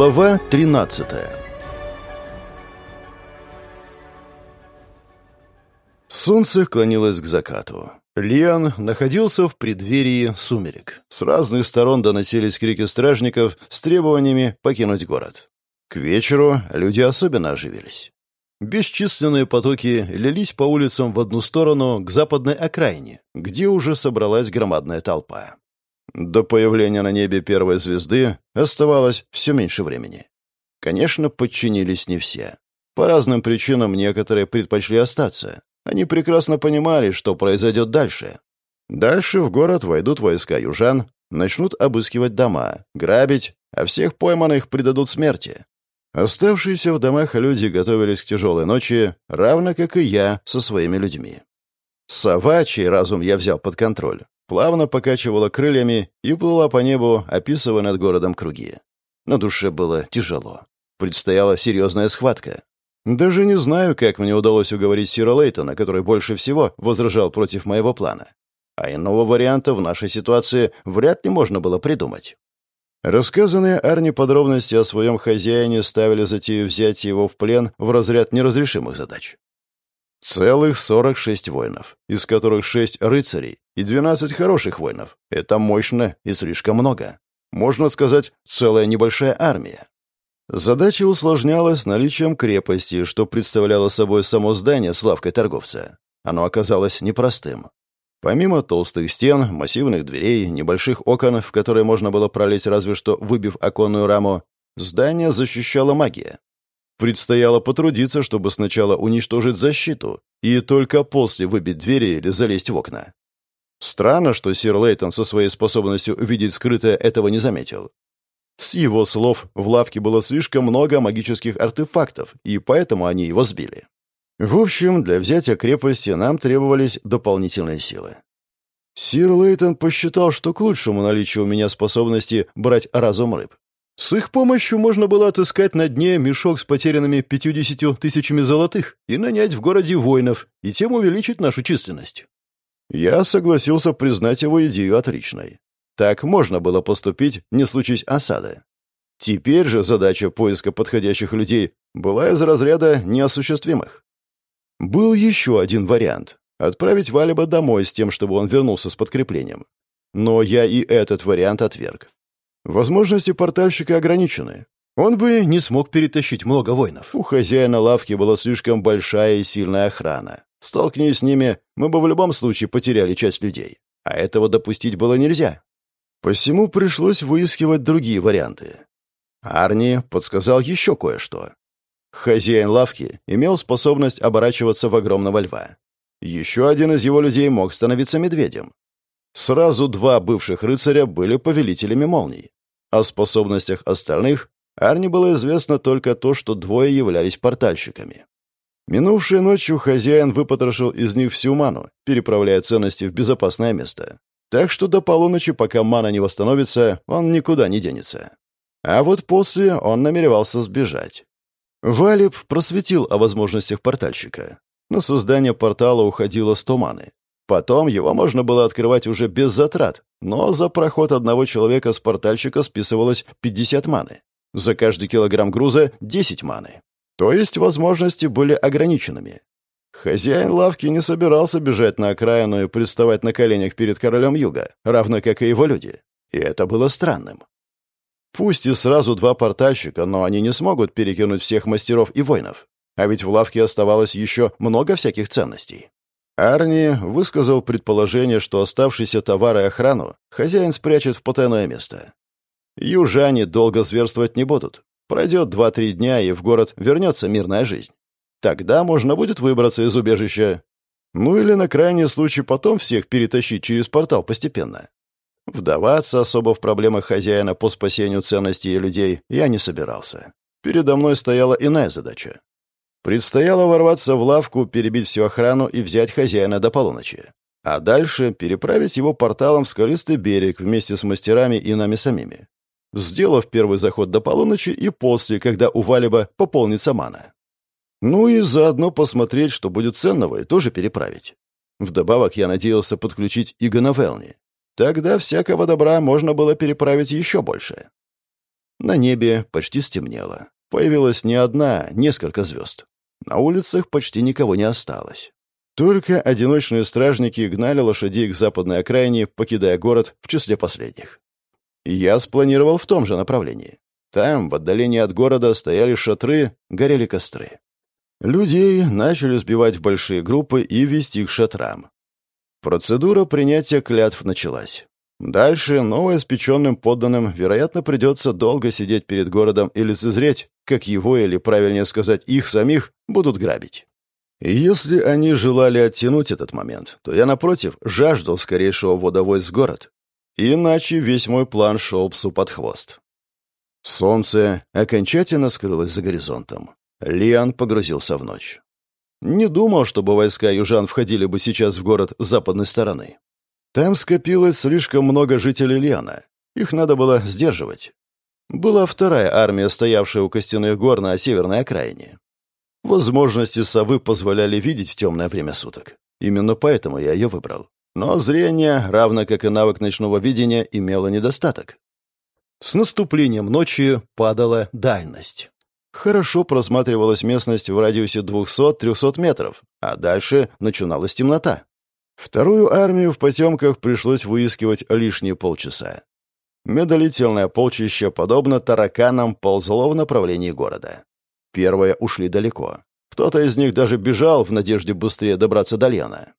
Глава 13 Солнце клонилось к закату. Лиан находился в преддверии сумерек. С разных сторон доносились крики стражников с требованиями покинуть город. К вечеру люди особенно оживились. Бесчисленные потоки лились по улицам в одну сторону, к западной окраине, где уже собралась громадная толпа. До появления на небе первой звезды оставалось все меньше времени. Конечно, подчинились не все. По разным причинам некоторые предпочли остаться. Они прекрасно понимали, что произойдет дальше. Дальше в город войдут войска южан, начнут обыскивать дома, грабить, а всех пойманных предадут смерти. Оставшиеся в домах люди готовились к тяжелой ночи, равно как и я со своими людьми. Сова, чей разум я взял под контроль, плавно покачивала крыльями и плыла по небу, описывая над городом круги. На душе было тяжело. Предстояла серьезная схватка. Даже не знаю, как мне удалось уговорить Сира Лейтона, который больше всего возражал против моего плана. А иного варианта в нашей ситуации вряд ли можно было придумать. Рассказанные Арни подробности о своем хозяине ставили затею взять его в плен в разряд неразрешимых задач. Целых 46 воинов, из которых 6 рыцарей и 12 хороших воинов. Это мощно и слишком много. Можно сказать, целая небольшая армия. Задача усложнялась наличием крепости, что представляло собой само здание с лавкой торговца. Оно оказалось непростым. Помимо толстых стен, массивных дверей, небольших окон, в которые можно было пролезть разве что выбив оконную раму, здание защищала магия. Предстояло потрудиться, чтобы сначала уничтожить защиту, и только после выбить двери или залезть в окна. Странно, что сир Лейтон со своей способностью видеть скрытое этого не заметил. С его слов, в лавке было слишком много магических артефактов, и поэтому они его сбили. В общем, для взятия крепости нам требовались дополнительные силы. Сир Лейтон посчитал, что к лучшему наличию у меня способности брать разум рыб. С их помощью можно было отыскать на дне мешок с потерянными 50 тысячами золотых и нанять в городе воинов, и тем увеличить нашу численность. Я согласился признать его идею отличной. Так можно было поступить, не случись осады. Теперь же задача поиска подходящих людей была из разряда неосуществимых. Был еще один вариант — отправить Валиба домой с тем, чтобы он вернулся с подкреплением. Но я и этот вариант отверг. Возможности портальщика ограничены. Он бы не смог перетащить много воинов. У хозяина лавки была слишком большая и сильная охрана. Столкнись с ними, мы бы в любом случае потеряли часть людей. А этого допустить было нельзя. Посему пришлось выискивать другие варианты. Арни подсказал еще кое-что. Хозяин лавки имел способность оборачиваться в огромного льва. Еще один из его людей мог становиться медведем. Сразу два бывших рыцаря были повелителями молний. О способностях остальных Арни было известно только то, что двое являлись портальщиками. Минувшей ночью хозяин выпотрошил из них всю ману, переправляя ценности в безопасное место. Так что до полуночи, пока мана не восстановится, он никуда не денется. А вот после он намеревался сбежать. Валеб просветил о возможностях портальщика. На создание портала уходило 100 маны. Потом его можно было открывать уже без затрат, но за проход одного человека с портальщика списывалось 50 маны. За каждый килограмм груза — 10 маны. То есть возможности были ограниченными. Хозяин лавки не собирался бежать на окраину и приставать на коленях перед королем юга, равно как и его люди. И это было странным. Пусть и сразу два портальщика, но они не смогут перекинуть всех мастеров и воинов. А ведь в лавке оставалось еще много всяких ценностей. Арни высказал предположение, что оставшийся товар и охрану хозяин спрячет в потайное место. Южане долго зверствовать не будут. Пройдет два-три дня, и в город вернется мирная жизнь. Тогда можно будет выбраться из убежища. Ну или на крайний случай потом всех перетащить через портал постепенно. Вдаваться особо в проблемы хозяина по спасению ценностей и людей я не собирался. Передо мной стояла иная задача. Предстояло ворваться в лавку, перебить всю охрану и взять хозяина до полуночи. А дальше переправить его порталом в скалистый берег вместе с мастерами и нами самими. Сделав первый заход до полуночи и после, когда у Валиба пополнится мана. Ну и заодно посмотреть, что будет ценного, и тоже переправить. Вдобавок я надеялся подключить Игона Велни. Тогда всякого добра можно было переправить еще больше. На небе почти стемнело. Появилась не одна, несколько звезд. На улицах почти никого не осталось. Только одиночные стражники гнали лошадей к западной окраине, покидая город в числе последних. Я спланировал в том же направлении. Там, в отдалении от города, стояли шатры, горели костры. Людей начали сбивать в большие группы и вести к шатрам. Процедура принятия клятв началась. Дальше новоиспеченным подданным, вероятно, придется долго сидеть перед городом и лицезреть, как его, или правильнее сказать, их самих, будут грабить. И если они желали оттянуть этот момент, то я, напротив, жаждал скорейшего ввода войск в город. Иначе весь мой план шел псу под хвост. Солнце окончательно скрылось за горизонтом. Лиан погрузился в ночь. Не думал, чтобы войска южан входили бы сейчас в город с западной стороны. Там скопилось слишком много жителей Лиана. Их надо было сдерживать. Была вторая армия, стоявшая у костяных гор на северной окраине. Возможности совы позволяли видеть в темное время суток. Именно поэтому я ее выбрал. Но зрение, равно как и навык ночного видения, имело недостаток. С наступлением ночи падала дальность. Хорошо просматривалась местность в радиусе 200-300 метров, а дальше начиналась темнота. Вторую армию в потемках пришлось выискивать лишние полчаса. Медолетельное полчище, подобно тараканам, ползло в направлении города. Первые ушли далеко. Кто-то из них даже бежал в надежде быстрее добраться до Лена.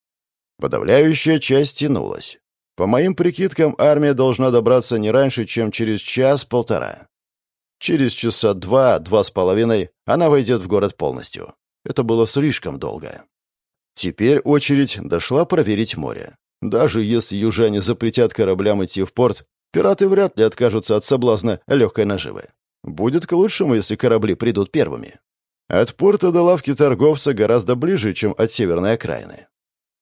Подавляющая часть тянулась. По моим прикидкам, армия должна добраться не раньше, чем через час-полтора. Через часа два, два с половиной она войдет в город полностью. Это было слишком долго. Теперь очередь дошла проверить море. Даже если южане запретят кораблям идти в порт, пираты вряд ли откажутся от соблазна легкой наживы. Будет к лучшему, если корабли придут первыми. От порта до лавки торговца гораздо ближе, чем от северной окраины.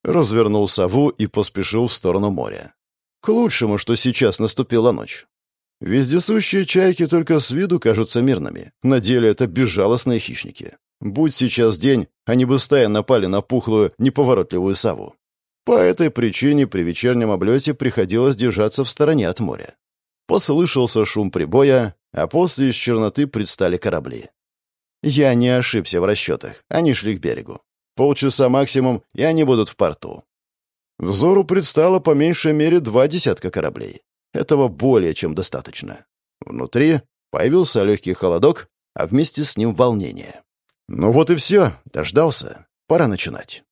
Развернул сову и поспешил в сторону моря. К лучшему, что сейчас наступила ночь. Вездесущие чайки только с виду кажутся мирными. На деле это безжалостные хищники. Будь сейчас день, они бы стая напали на пухлую, неповоротливую сову. По этой причине при вечернем облете приходилось держаться в стороне от моря. Послышался шум прибоя, а после из черноты предстали корабли. Я не ошибся в расчетах, они шли к берегу. Полчаса максимум, и они будут в порту. Взору предстало по меньшей мере два десятка кораблей. Этого более чем достаточно. Внутри появился легкий холодок, а вместе с ним волнение. Ну вот и все, дождался. Пора начинать.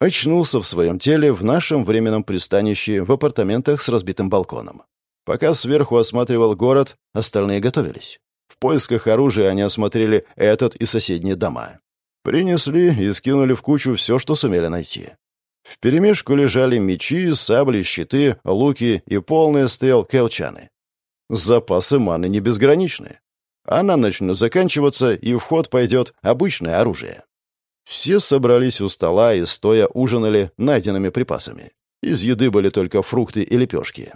Очнулся в своем теле в нашем временном пристанище в апартаментах с разбитым балконом. Пока сверху осматривал город, остальные готовились. В поисках оружия они осмотрели этот и соседние дома. Принесли и скинули в кучу все, что сумели найти. Вперемешку лежали мечи, сабли, щиты, луки и полные стрел келчаны. Запасы маны не безграничны. Она начнет заканчиваться, и в ход пойдет обычное оружие. Все собрались у стола и стоя ужинали найденными припасами. Из еды были только фрукты и лепешки.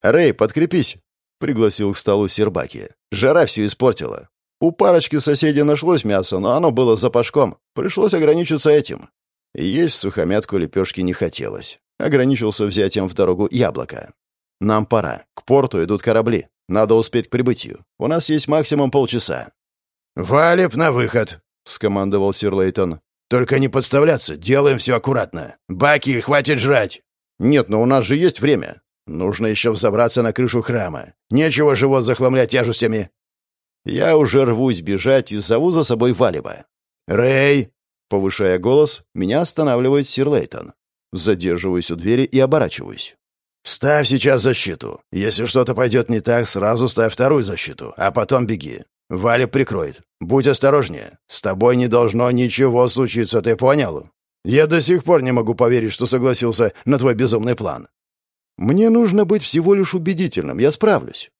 «Рэй, подкрепись!» — пригласил к столу Сербаки. «Жара все испортила. У парочки соседей нашлось мясо, но оно было запашком. Пришлось ограничиться этим. Есть в сухомятку лепешки не хотелось. Ограничился взятием в дорогу яблоко. Нам пора. К порту идут корабли. Надо успеть к прибытию. У нас есть максимум полчаса». «Валеп на выход», — скомандовал сир Лейтон. «Только не подставляться, делаем все аккуратно. Баки, хватит жрать!» «Нет, но у нас же есть время». «Нужно еще взобраться на крышу храма. Нечего живот захламлять тяжестями». Я уже рвусь бежать и зову за собой Валиба. «Рэй!» Повышая голос, меня останавливает сир Лейтон. Задерживаюсь у двери и оборачиваюсь. «Ставь сейчас защиту. Если что-то пойдет не так, сразу ставь вторую защиту, а потом беги. Валя прикроет. Будь осторожнее. С тобой не должно ничего случиться, ты понял? Я до сих пор не могу поверить, что согласился на твой безумный план». «Мне нужно быть всего лишь убедительным, я справлюсь».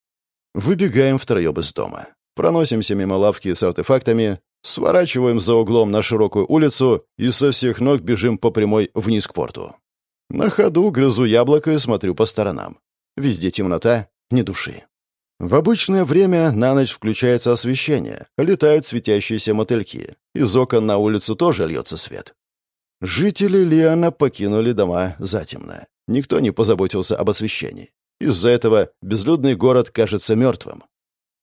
Выбегаем втроем из дома. Проносимся мимо лавки с артефактами, сворачиваем за углом на широкую улицу и со всех ног бежим по прямой вниз к порту. На ходу грызу яблоко и смотрю по сторонам. Везде темнота, ни души. В обычное время на ночь включается освещение, летают светящиеся мотыльки. Из окон на улицу тоже льется свет. Жители Лиана покинули дома затемно. Никто не позаботился об освещении. Из-за этого безлюдный город кажется мертвым.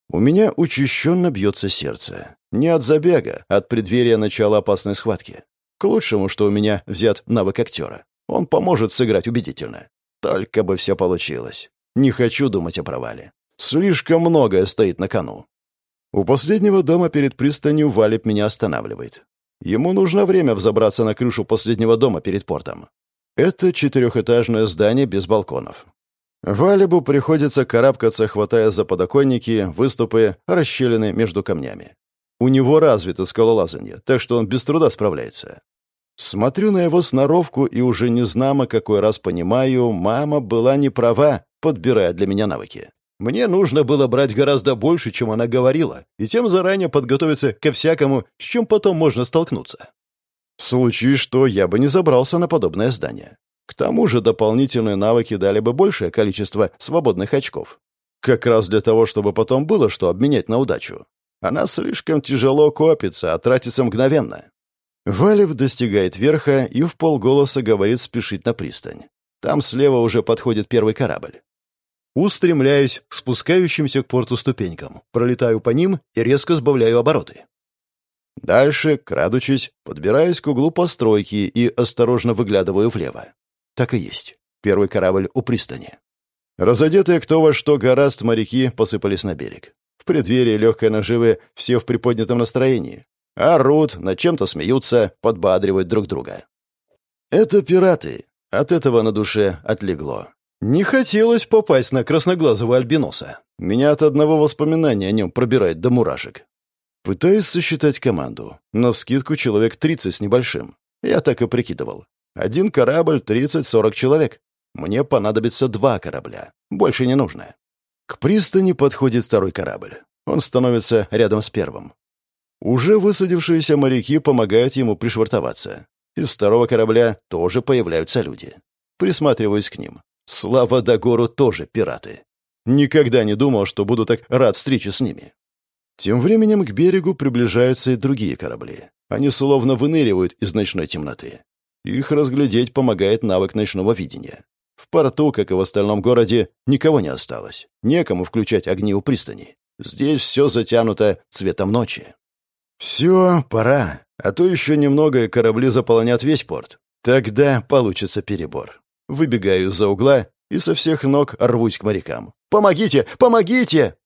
У меня учащенно бьется сердце. Не от забега, а от преддверия начала опасной схватки. К лучшему, что у меня взят навык актера. Он поможет сыграть убедительно. Только бы все получилось. Не хочу думать о провале. Слишком многое стоит на кону. У последнего дома перед пристанью Валеп меня останавливает. Ему нужно время взобраться на крышу последнего дома перед портом. Это четырехэтажное здание без балконов. Валебу приходится карабкаться, хватая за подоконники, выступы, расщелины между камнями. У него развито скалолазание, так что он без труда справляется. Смотрю на его сноровку и уже не знамо какой раз понимаю, мама была не права, подбирая для меня навыки. Мне нужно было брать гораздо больше, чем она говорила, и тем заранее подготовиться ко всякому, с чем потом можно столкнуться. В случае что, я бы не забрался на подобное здание. К тому же дополнительные навыки дали бы большее количество свободных очков. Как раз для того, чтобы потом было что обменять на удачу. Она слишком тяжело копится, а тратится мгновенно. Валев достигает верха и в полголоса говорит спешить на пристань. Там слева уже подходит первый корабль. Устремляюсь к спускающимся к порту ступенькам, пролетаю по ним и резко сбавляю обороты. Дальше, крадучись, подбираюсь к углу постройки и осторожно выглядываю влево. Так и есть. Первый корабль у пристани. Разодетые кто во что гораст моряки посыпались на берег. В преддверии легкой наживы все в приподнятом настроении. Орут, над чем-то смеются, подбадривают друг друга. Это пираты. От этого на душе отлегло. Не хотелось попасть на красноглазого альбиноса. Меня от одного воспоминания о нем пробирает до мурашек. Пытаюсь сосчитать команду, но вскидку человек 30 с небольшим. Я так и прикидывал. Один корабль, 30-40 человек. Мне понадобится два корабля. Больше не нужно. К пристани подходит второй корабль. Он становится рядом с первым. Уже высадившиеся моряки помогают ему пришвартоваться. Из второго корабля тоже появляются люди. Присматриваюсь к ним. Слава Дагору тоже пираты. Никогда не думал, что буду так рад встрече с ними. Тем временем к берегу приближаются и другие корабли. Они словно выныривают из ночной темноты. Их разглядеть помогает навык ночного видения. В порту, как и в остальном городе, никого не осталось. Некому включать огни у пристани. Здесь все затянуто цветом ночи. Все, пора. А то еще немного, и корабли заполонят весь порт. Тогда получится перебор. Выбегаю за угла и со всех ног рвусь к морякам. «Помогите! Помогите!»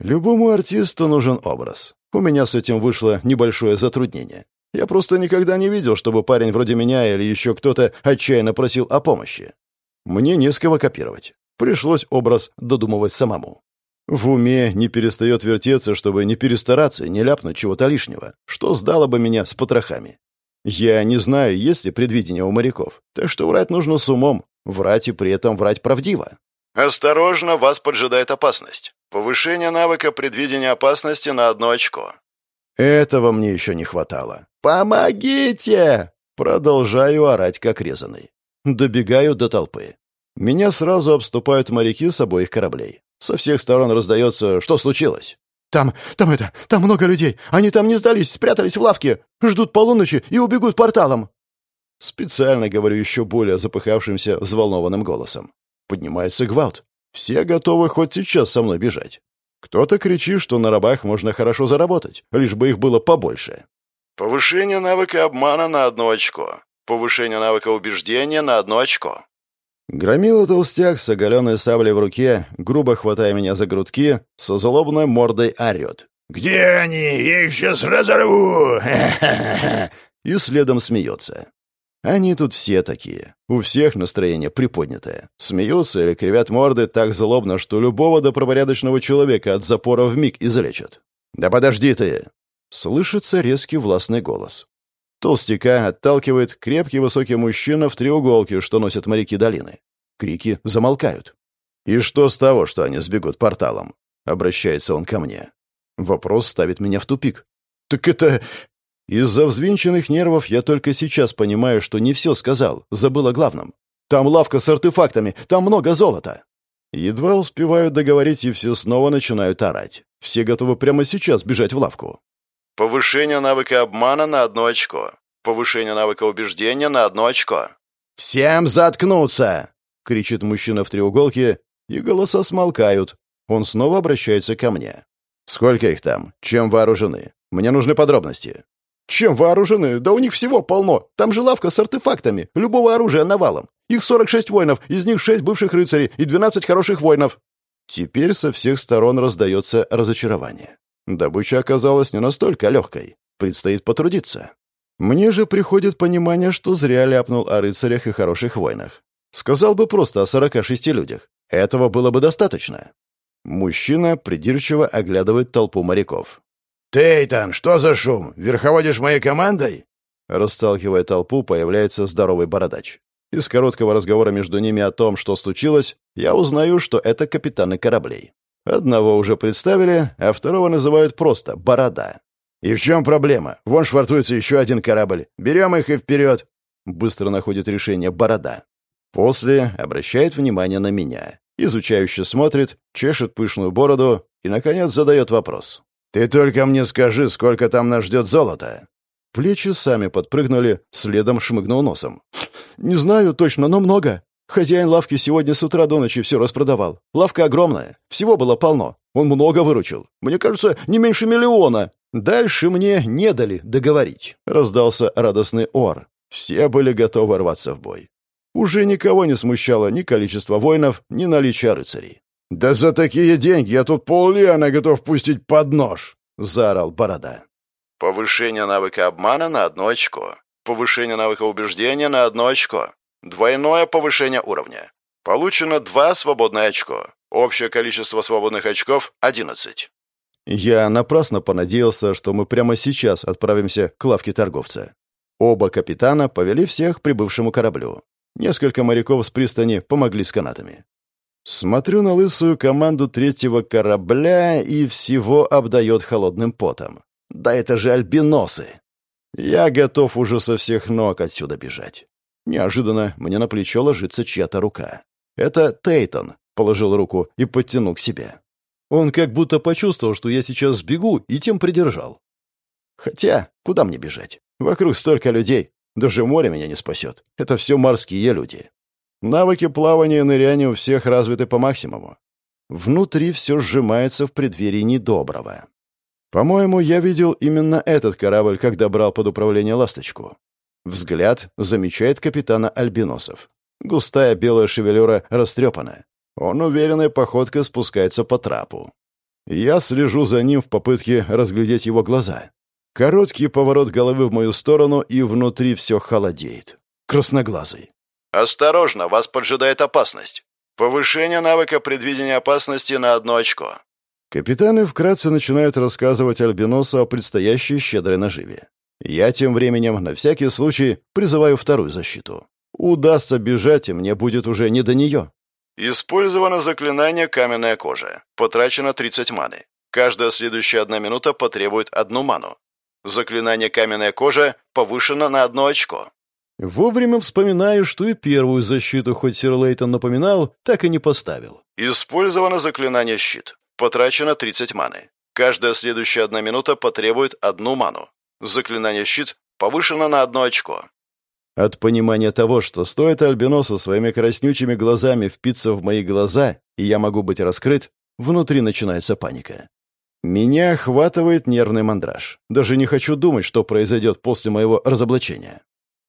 Любому артисту нужен образ. У меня с этим вышло небольшое затруднение. Я просто никогда не видел, чтобы парень вроде меня или еще кто-то отчаянно просил о помощи. Мне не с кого копировать. Пришлось образ додумывать самому. В уме не перестает вертеться, чтобы не перестараться и не ляпнуть чего-то лишнего, что сдало бы меня с потрохами. Я не знаю, есть ли предвидение у моряков, так что врать нужно с умом, врать и при этом врать правдиво. Осторожно, вас поджидает опасность. Повышение навыка предвидения опасности на одно очко. Этого мне еще не хватало. «Помогите!» Продолжаю орать, как резанный. Добегаю до толпы. Меня сразу обступают моряки с обоих кораблей. Со всех сторон раздается «Что случилось?» «Там, там это, там много людей. Они там не сдались, спрятались в лавке, ждут полуночи и убегут порталом». Специально говорю еще более запыхавшимся, взволнованным голосом. Поднимается гвалт. Все готовы хоть сейчас со мной бежать. Кто-то кричит, что на рабах можно хорошо заработать, лишь бы их было побольше. Повышение навыка обмана на одно очко. Повышение навыка убеждения на одно очко. Громила толстяк с оголенной саблей в руке, грубо хватая меня за грудки, со злобной мордой орет. «Где они? Я их сейчас разорву!» И следом смеется. Они тут все такие. У всех настроение приподнятое. Смеются или кривят морды так злобно, что любого добропорядочного человека от запора вмиг излечат. «Да подожди ты!» Слышится резкий властный голос. Толстяка отталкивает крепкий высокий мужчина в треуголке, что носят моряки долины. Крики замолкают. «И что с того, что они сбегут порталом?» Обращается он ко мне. Вопрос ставит меня в тупик. «Так это...» Из-за взвинченных нервов я только сейчас понимаю, что не все сказал, забыл о главном. «Там лавка с артефактами, там много золота!» Едва успеваю договорить, и все снова начинают орать. Все готовы прямо сейчас бежать в лавку. Повышение навыка обмана на одно очко. Повышение навыка убеждения на одно очко. «Всем заткнуться!» — кричит мужчина в треуголке, и голоса смолкают. Он снова обращается ко мне. Сколько их там? Чем вооружены? Мне нужны подробности. Чем вооружены? Да у них всего полно. Там же лавка с артефактами. Любого оружия навалом. Их 46 воинов, из них 6 бывших рыцарей и 12 хороших воинов. Теперь со всех сторон раздается разочарование. Добыча оказалась не настолько легкой. Предстоит потрудиться. Мне же приходит понимание, что зря ляпнул о рыцарях и хороших войнах. Сказал бы просто о 46 людях. Этого было бы достаточно. Мужчина придирчиво оглядывает толпу моряков. «Тейтан, что за шум? Верховодишь моей командой?» Расталкивая толпу, появляется здоровый бородач. Из короткого разговора между ними о том, что случилось, я узнаю, что это капитаны кораблей. Одного уже представили, а второго называют просто «Борода». «И в чем проблема? Вон швартуется еще один корабль. Берем их и вперед!» Быстро находит решение «Борода». После обращает внимание на меня. Изучающе смотрит, чешет пышную бороду и, наконец, задает вопрос. «Ты только мне скажи, сколько там нас ждет золота?» Плечи сами подпрыгнули, следом шмыгнул носом. «Не знаю точно, но много. Хозяин лавки сегодня с утра до ночи все распродавал. Лавка огромная, всего было полно. Он много выручил. Мне кажется, не меньше миллиона. Дальше мне не дали договорить». Раздался радостный ор. Все были готовы рваться в бой. Уже никого не смущало ни количество воинов, ни наличие рыцарей. «Да за такие деньги я тут пол-лиана готов пустить под нож!» — заорал Борода. Повышение навыка обмана на одно очко. Повышение навыка убеждения на одно очко. Двойное повышение уровня. Получено два свободное очко. Общее количество свободных очков — 11. Я напрасно понадеялся, что мы прямо сейчас отправимся к лавке торговца. Оба капитана повели всех к прибывшему кораблю. Несколько моряков с пристани помогли с канатами. Смотрю на лысую команду третьего корабля и всего обдает холодным потом. Да это же альбиносы! Я готов уже со всех ног отсюда бежать. Неожиданно мне на плечо ложится чья-то рука. Это Тейтон положил руку и подтянул к себе. Он как будто почувствовал, что я сейчас сбегу, и тем придержал. Хотя, куда мне бежать? Вокруг столько людей. Даже море меня не спасет. Это все морские люди. Навыки плавания и ныряния у всех развиты по максимуму. Внутри все сжимается в преддверии недоброго. По-моему, я видел именно этот корабль, когда брал под управление «Ласточку». Взгляд замечает капитана Альбиносов. Густая белая шевелюра растрепана. Он уверенной походкой спускается по трапу. Я слежу за ним в попытке разглядеть его глаза. Короткий поворот головы в мою сторону, и внутри все холодеет. Красноглазый. Осторожно, вас поджидает опасность. Повышение навыка предвидения опасности на одно очко. Капитаны вкратце начинают рассказывать Альбиносу о предстоящей щедрой наживе. Я тем временем, на всякий случай, призываю вторую защиту. Удастся бежать, и мне будет уже не до нее. Использовано заклинание «Каменная кожа». Потрачено 30 маны. Каждая следующая одна минута потребует одну ману. Заклинание «Каменная кожа» повышено на одно очко. Вовремя вспоминаю, что и первую защиту, хоть сэр Лейтон напоминал, так и не поставил. Использовано заклинание «Щит». Потрачено 30 маны. Каждая следующая одна минута потребует одну ману. Заклинание «Щит» повышено на одно очко. От понимания того, что стоит Альбиносу своими краснючими глазами впиться в мои глаза, и я могу быть раскрыт, внутри начинается паника. Меня охватывает нервный мандраж. Даже не хочу думать, что произойдет после моего разоблачения.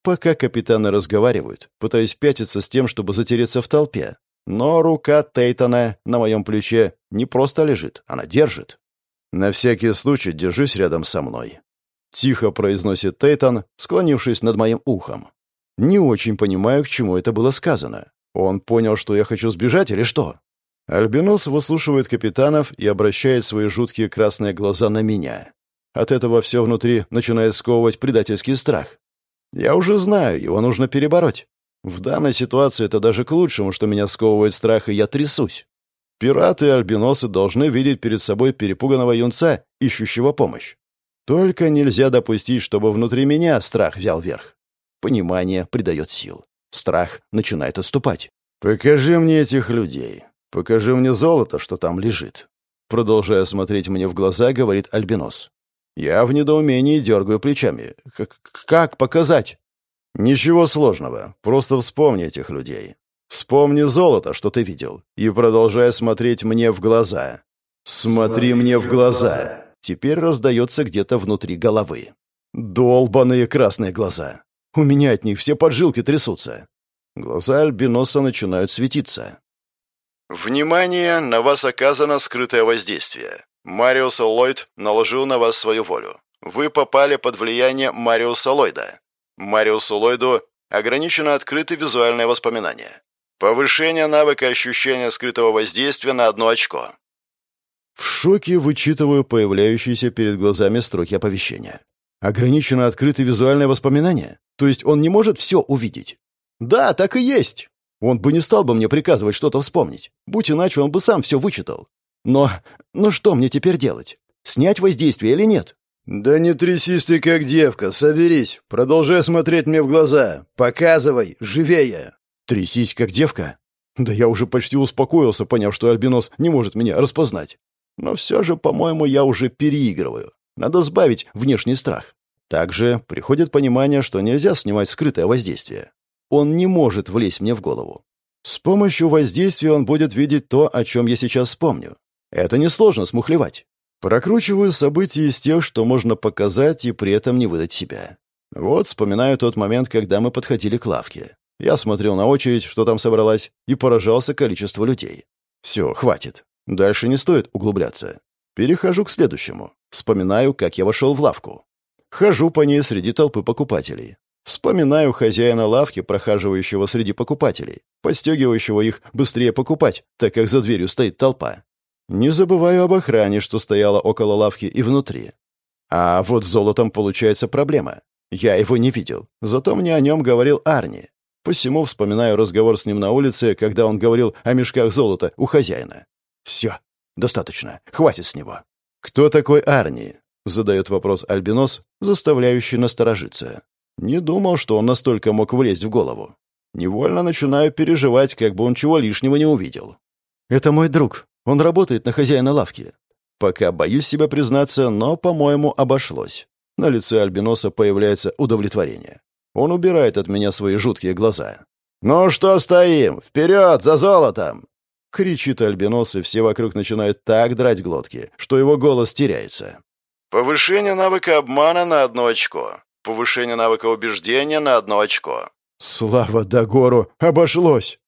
Пока капитаны разговаривают, пытаюсь пятиться с тем, чтобы затереться в толпе. Но рука Тейтона на моем плече не просто лежит, она держит. На всякий случай держись рядом со мной. Тихо произносит Тейтон, склонившись над моим ухом. Не очень понимаю, к чему это было сказано. Он понял, что я хочу сбежать или что? Альбинос выслушивает капитанов и обращает свои жуткие красные глаза на меня. От этого все внутри начинает сковывать предательский страх. Я уже знаю, его нужно перебороть. В данной ситуации это даже к лучшему, что меня сковывает страх, и я трясусь. Пираты и альбиносы должны видеть перед собой перепуганного юнца, ищущего помощь. Только нельзя допустить, чтобы внутри меня страх взял верх. Понимание придает сил. Страх начинает отступать. «Покажи мне этих людей. Покажи мне золото, что там лежит». Продолжая смотреть мне в глаза, говорит Альбинос. Я в недоумении дергаю плечами. Как, как показать? Ничего сложного. Просто вспомни этих людей. Вспомни золото, что ты видел, и продолжай смотреть мне в глаза. «Смотри мне в глаза!» Теперь раздается где-то внутри головы. Долбаные красные глаза. У меня от них все поджилки трясутся. Глаза альбиноса начинают светиться. «Внимание! На вас оказано скрытое воздействие. Мариус Ллойд наложил на вас свою волю. Вы попали под влияние Мариуса Ллойда. Мариусу Ллойду ограничено открытое визуальное воспоминание. Повышение навыка ощущения скрытого воздействия на одно очко. В шоке вычитываю появляющиеся перед глазами строки оповещения. Ограничено открытое визуальное воспоминание? То есть он не может все увидеть? Да, так и есть. Он бы не стал бы мне приказывать что-то вспомнить. Будь иначе, он бы сам все вычитал. Но... ну что мне теперь делать? Снять воздействие или нет? «Да не трясись ты, как девка, соберись. Продолжай смотреть мне в глаза. Показывай, живее!» «Трясись, как девка?» Да я уже почти успокоился, поняв, что альбинос не может меня распознать. Но все же, по-моему, я уже переигрываю. Надо сбавить внешний страх. Также приходит понимание, что нельзя снимать скрытое воздействие. Он не может влезть мне в голову. С помощью воздействия он будет видеть то, о чем я сейчас вспомню. Это несложно смухлевать. Прокручиваю события из тех, что можно показать и при этом не выдать себя. Вот вспоминаю тот момент, когда мы подходили к лавке. Я смотрел на очередь, что там собралась, и поражался количеству людей. Все, хватит. Дальше не стоит углубляться. Перехожу к следующему. Вспоминаю, как я вошел в лавку. Хожу по ней среди толпы покупателей. Вспоминаю хозяина лавки, прохаживающего среди покупателей, подстегивающего их быстрее покупать, так как за дверью стоит толпа. Не забываю об охране, что стояла около лавки и внутри. А вот с золотом получается проблема. Я его не видел, зато мне о нем говорил Арни. Посему вспоминаю разговор с ним на улице, когда он говорил о мешках золота у хозяина. «Все, достаточно, хватит с него». «Кто такой Арни?» — задает вопрос Альбинос, заставляющий насторожиться. Не думал, что он настолько мог влезть в голову. Невольно начинаю переживать, как бы он чего лишнего не увидел. «Это мой друг», он работает на хозяина лавки. Пока боюсь себя признаться, но, по-моему, обошлось. На лице Альбиноса появляется удовлетворение. Он убирает от меня свои жуткие глаза. «Ну что стоим? Вперед, за золотом!» Кричит Альбинос, и все вокруг начинают так драть глотки, что его голос теряется. Повышение навыка обмана на одно очко. Повышение навыка убеждения на одно очко. Слава Дагору! Обошлось!